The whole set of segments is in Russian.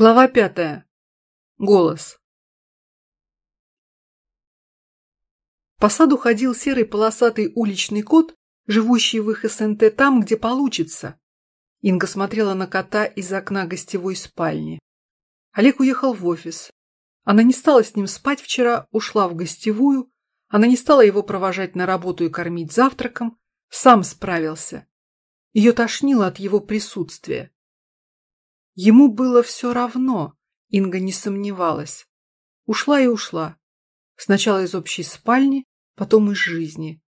Глава пятая. Голос. По саду ходил серый полосатый уличный кот, живущий в их СНТ там, где получится. Инга смотрела на кота из окна гостевой спальни. Олег уехал в офис. Она не стала с ним спать вчера, ушла в гостевую. Она не стала его провожать на работу и кормить завтраком. Сам справился. Ее тошнило от его присутствия. Ему было все равно, Инга не сомневалась. Ушла и ушла. Сначала из общей спальни, потом из жизни.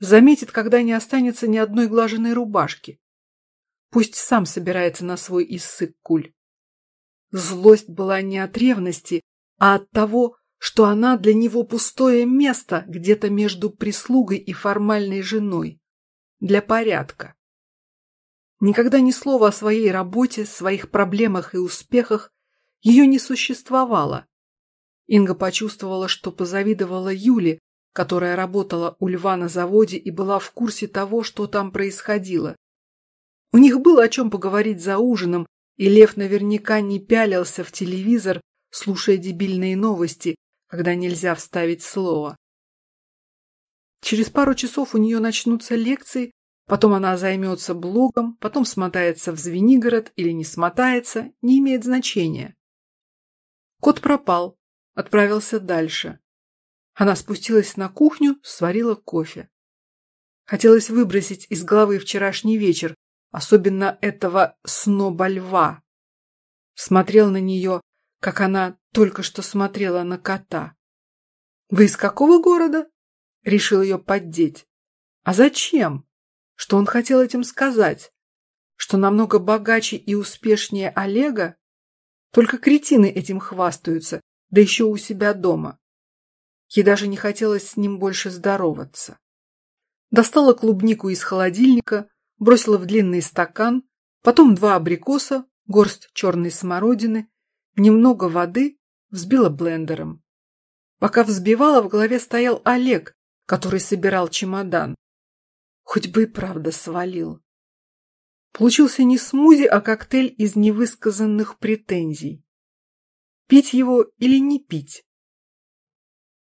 Заметит, когда не останется ни одной глаженной рубашки. Пусть сам собирается на свой иссык-куль. Злость была не от ревности, а от того, что она для него пустое место где-то между прислугой и формальной женой. Для порядка. Никогда ни слова о своей работе, своих проблемах и успехах ее не существовало. Инга почувствовала, что позавидовала Юле, которая работала у Льва на заводе и была в курсе того, что там происходило. У них было о чем поговорить за ужином, и Лев наверняка не пялился в телевизор, слушая дебильные новости, когда нельзя вставить слово. Через пару часов у нее начнутся лекции, Потом она займется блогом, потом смотается в Звенигород или не смотается, не имеет значения. Кот пропал, отправился дальше. Она спустилась на кухню, сварила кофе. Хотелось выбросить из головы вчерашний вечер, особенно этого сноба льва. Смотрел на нее, как она только что смотрела на кота. Вы из какого города? Решил ее поддеть. А зачем? Что он хотел этим сказать? Что намного богаче и успешнее Олега? Только кретины этим хвастаются, да еще у себя дома. Ей даже не хотелось с ним больше здороваться. Достала клубнику из холодильника, бросила в длинный стакан, потом два абрикоса, горсть черной смородины, немного воды, взбила блендером. Пока взбивала, в голове стоял Олег, который собирал чемодан. Хоть бы и правда свалил. Получился не смузи, а коктейль из невысказанных претензий. Пить его или не пить?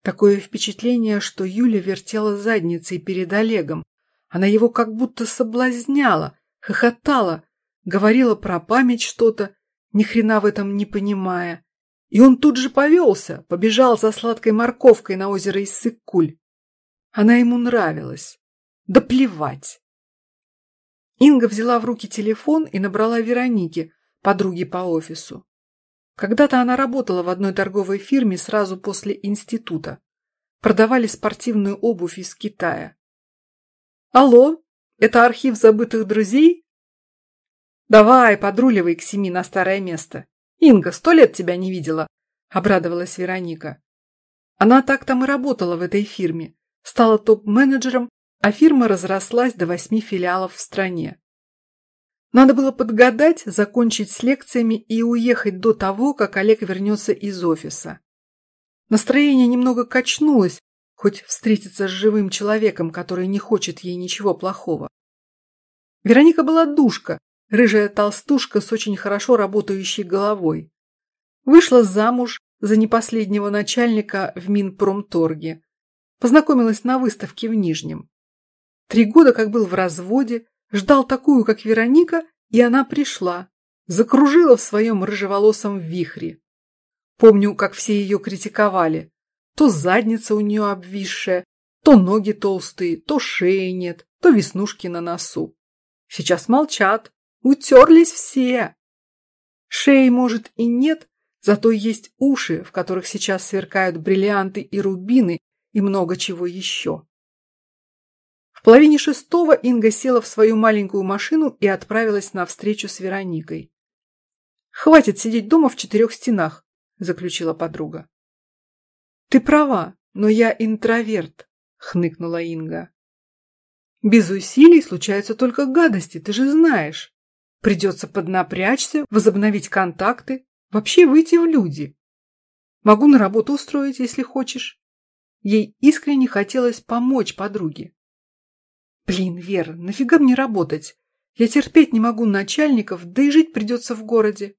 Такое впечатление, что Юля вертела задницей перед Олегом. Она его как будто соблазняла, хохотала, говорила про память что-то, ни хрена в этом не понимая. И он тут же повелся, побежал за сладкой морковкой на озеро Иссык-Куль. Она ему нравилась. Да плевать. Инга взяла в руки телефон и набрала Веронике, подруге по офису. Когда-то она работала в одной торговой фирме сразу после института. Продавали спортивную обувь из Китая. Алло, это архив забытых друзей? Давай, подруливай к семи на старое место. Инга, сто лет тебя не видела, обрадовалась Вероника. Она так там и работала в этой фирме, стала топ-менеджером а фирма разрослась до восьми филиалов в стране. Надо было подгадать, закончить с лекциями и уехать до того, как Олег вернется из офиса. Настроение немного качнулось, хоть встретиться с живым человеком, который не хочет ей ничего плохого. Вероника была душка, рыжая толстушка с очень хорошо работающей головой. Вышла замуж за непоследнего начальника в Минпромторге. Познакомилась на выставке в Нижнем. Три года как был в разводе, ждал такую, как Вероника, и она пришла, закружила в своем рыжеволосом вихре. Помню, как все ее критиковали. То задница у нее обвисшая, то ноги толстые, то шеи нет, то веснушки на носу. Сейчас молчат, утерлись все. Шеи, может, и нет, зато есть уши, в которых сейчас сверкают бриллианты и рубины и много чего еще. В половине шестого Инга села в свою маленькую машину и отправилась на встречу с Вероникой. «Хватит сидеть дома в четырех стенах», – заключила подруга. «Ты права, но я интроверт», – хныкнула Инга. «Без усилий случаются только гадости, ты же знаешь. Придется поднапрячься, возобновить контакты, вообще выйти в люди. Могу на работу устроить, если хочешь». Ей искренне хотелось помочь подруге. Блин, Вера, нафига мне работать? Я терпеть не могу начальников, да и жить придется в городе.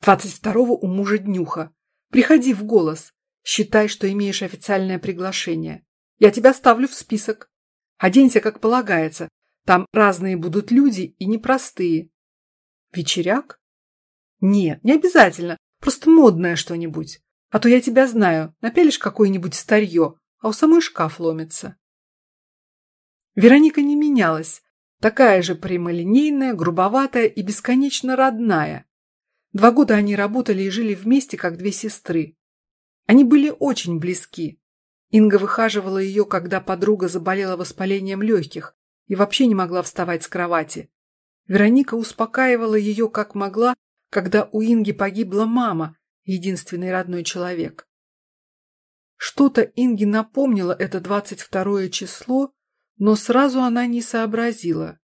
Двадцать второго у мужа днюха. Приходи в голос. Считай, что имеешь официальное приглашение. Я тебя ставлю в список. Оденься, как полагается. Там разные будут люди и непростые. Вечеряк? Нет, не обязательно. Просто модное что-нибудь. А то я тебя знаю. Напялишь какое-нибудь старье, а у самой шкаф ломится. Вероника не менялась. Такая же прямолинейная, грубоватая и бесконечно родная. Два года они работали и жили вместе, как две сестры. Они были очень близки. Инга выхаживала ее, когда подруга заболела воспалением легких и вообще не могла вставать с кровати. Вероника успокаивала ее как могла, когда у Инги погибла мама, единственный родной человек. Что-то Инге напомнило это двадцать второе число, но сразу она не сообразила.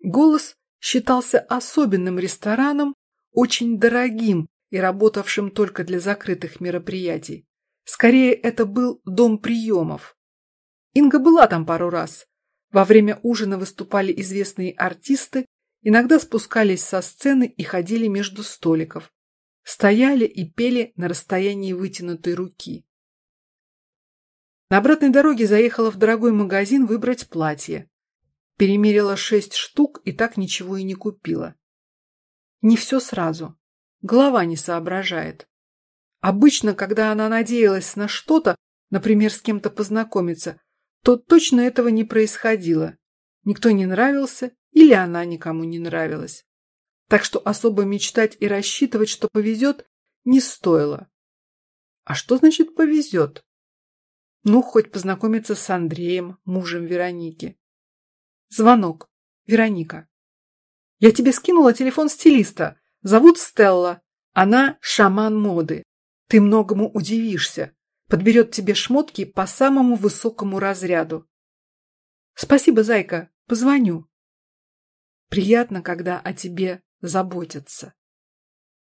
Голос считался особенным рестораном, очень дорогим и работавшим только для закрытых мероприятий. Скорее, это был дом приемов. Инга была там пару раз. Во время ужина выступали известные артисты, иногда спускались со сцены и ходили между столиков. Стояли и пели на расстоянии вытянутой руки. На обратной дороге заехала в дорогой магазин выбрать платье. Перемерила шесть штук и так ничего и не купила. Не все сразу. Голова не соображает. Обычно, когда она надеялась на что-то, например, с кем-то познакомиться, то точно этого не происходило. Никто не нравился или она никому не нравилась. Так что особо мечтать и рассчитывать, что повезет, не стоило. А что значит повезет? Ну, хоть познакомиться с Андреем, мужем Вероники. Звонок. Вероника. Я тебе скинула телефон стилиста. Зовут Стелла. Она шаман моды. Ты многому удивишься. Подберет тебе шмотки по самому высокому разряду. Спасибо, зайка. Позвоню. Приятно, когда о тебе заботятся.